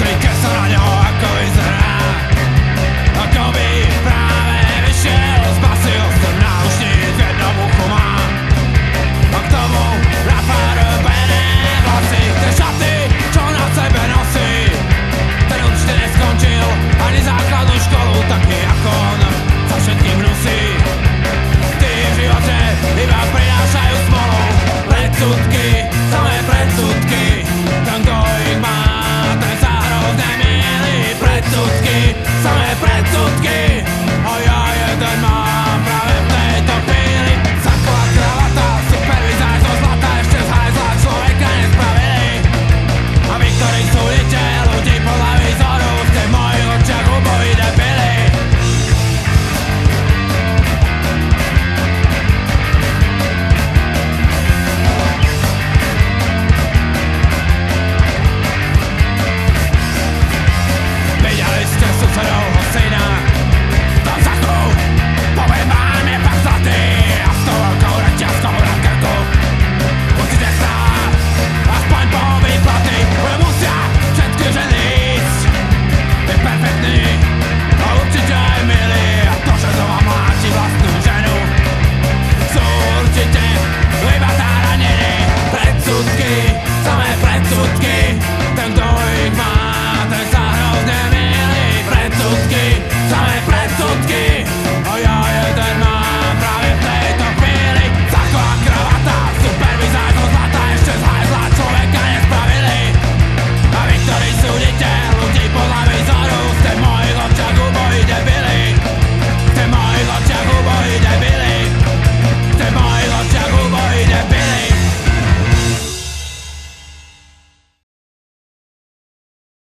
nothing.